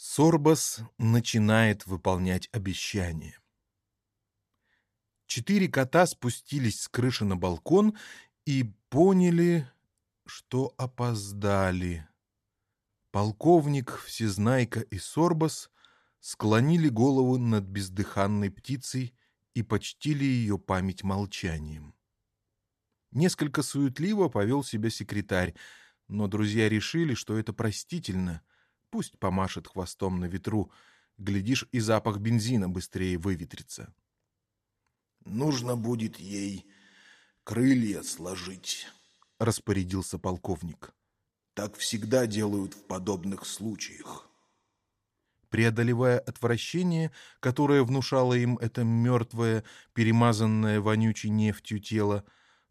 Сорбас начинает выполнять обещание. Четыре кота спустились с крыши на балкон и поняли, что опоздали. Полковник, Всезнайка и Сорбас склонили голову над бездыханной птицей и почтили ее память молчанием. Несколько суетливо повел себя секретарь, но друзья решили, что это простительно. Пусть помашет хвостом на ветру, глядишь, и запах бензина быстрее выветрится. «Нужно будет ей крылья сложить», — распорядился полковник. «Так всегда делают в подобных случаях». Преодолевая отвращение, которое внушало им это мертвое, перемазанное вонючей нефтью тело,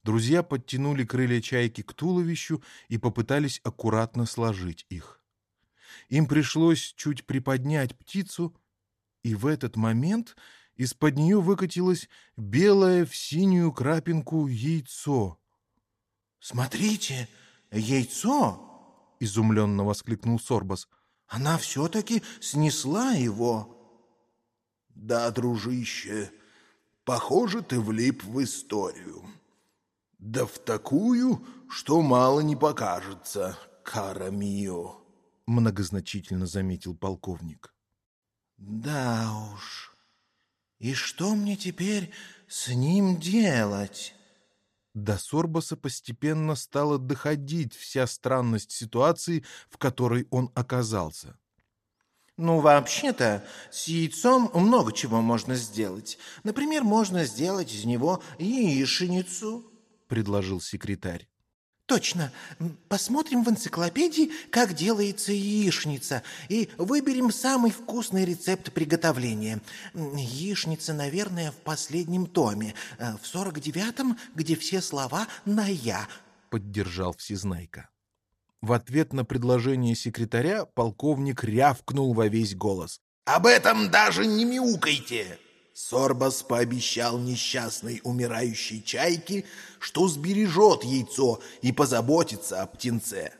друзья подтянули крылья чайки к туловищу и попытались аккуратно сложить их. Им пришлось чуть приподнять птицу, и в этот момент из-под нее выкатилось белое в синюю крапинку яйцо. «Смотрите, яйцо!» — изумленно воскликнул Сорбас. Она все-таки снесла его. Да, дружище, похоже, ты влип в историю. Да в такую, что мало не покажется, кара мио, многозначительно заметил полковник. Да уж, и что мне теперь с ним делать? До Сорбаса постепенно стала доходить вся странность ситуации, в которой он оказался. Ну, вообще-то, с яйцом много чего можно сделать. Например, можно сделать из него яичницу, — предложил секретарь. Точно. Посмотрим в энциклопедии, как делается яичница, и выберем самый вкусный рецепт приготовления. Яичница, наверное, в последнем томе, э, в сорок девятом, где все слова на «я», — поддержал Всезнайка. В ответ на предложение секретаря полковник рявкнул во весь голос. «Об этом даже не мяукайте!» Сорбас пообещал несчастной умирающей чайке, что сбережет яйцо и позаботится о птенце.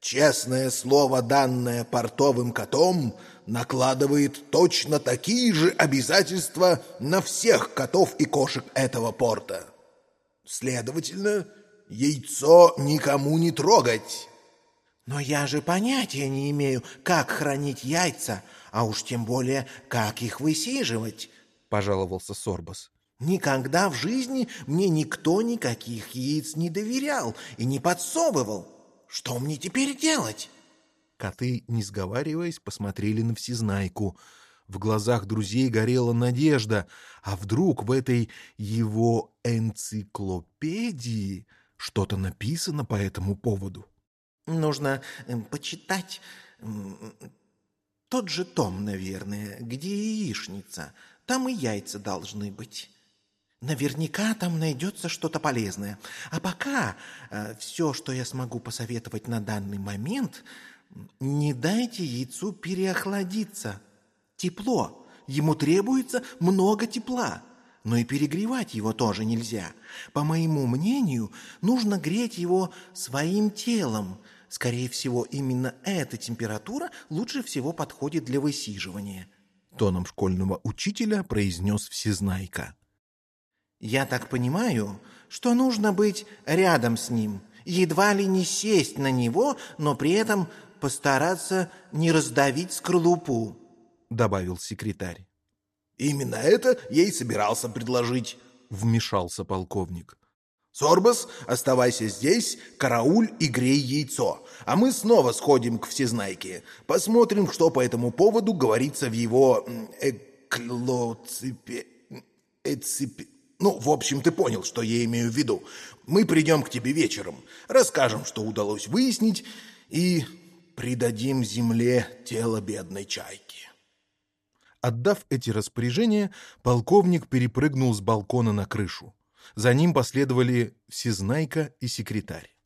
Честное слово, данное портовым котом, накладывает точно такие же обязательства на всех котов и кошек этого порта. Следовательно, яйцо никому не трогать. Но я же понятия не имею, как хранить яйца, а уж тем более, как их высиживать, — пожаловался Сорбас. «Никогда в жизни мне никто никаких яиц не доверял и не подсовывал. Что мне теперь делать?» Коты, не сговариваясь, посмотрели на Всезнайку. В глазах друзей горела надежда, а вдруг в этой его энциклопедии что-то написано по этому поводу? «Нужно эм, почитать тот же том, наверное, где яичница», там и яйца должны быть. Наверняка там найдется что-то полезное. А пока э, все, что я смогу посоветовать на данный момент, не дайте яйцу переохладиться. Тепло. Ему требуется много тепла. Но и перегревать его тоже нельзя. По моему мнению, нужно греть его своим телом. Скорее всего, именно эта температура лучше всего подходит для высиживания тоном школьного учителя произнес Всезнайка. «Я так понимаю, что нужно быть рядом с ним, едва ли не сесть на него, но при этом постараться не раздавить скорлупу», — добавил секретарь. «Именно это я и собирался предложить», — вмешался полковник. Сорбас, оставайся здесь, карауль и грей яйцо, а мы снова сходим к всезнайке. Посмотрим, что по этому поводу говорится в его эклоципе... Эципе... Ну, в общем, ты понял, что я имею в виду. Мы придем к тебе вечером, расскажем, что удалось выяснить, и придадим земле тело бедной чайки. Отдав эти распоряжения, полковник перепрыгнул с балкона на крышу. За ним последовали Всезнайка и секретарь.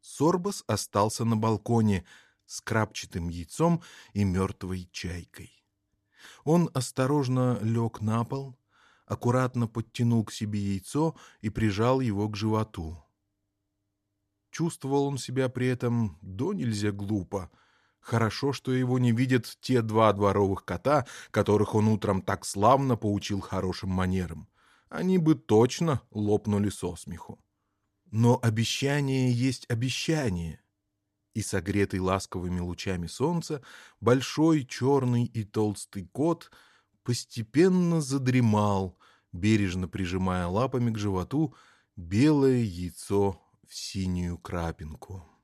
Сорбас остался на балконе с крапчатым яйцом и мертвой чайкой. Он осторожно лег на пол, аккуратно подтянул к себе яйцо и прижал его к животу. Чувствовал он себя при этом до нельзя глупо, Хорошо, что его не видят те два дворовых кота, которых он утром так славно поучил хорошим манерам. Они бы точно лопнули со смеху. Но обещание есть обещание. И согретый ласковыми лучами солнца, большой черный и толстый кот постепенно задремал, бережно прижимая лапами к животу белое яйцо в синюю крапинку.